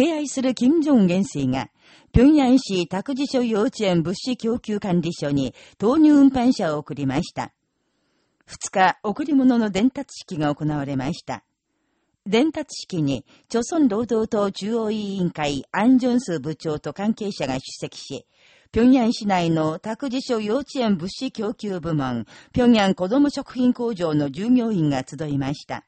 敬愛する金正恩元帥が、平壌市託児所幼稚園物資供給管理所に投入運搬車を送りました。2日、贈り物の伝達式が行われました。伝達式に、朝鮮労働党中央委員会アン・ジョンス部長と関係者が出席し、平壌市内の託児所幼稚園物資供給部門、平壌子ども食品工場の従業員が集いました。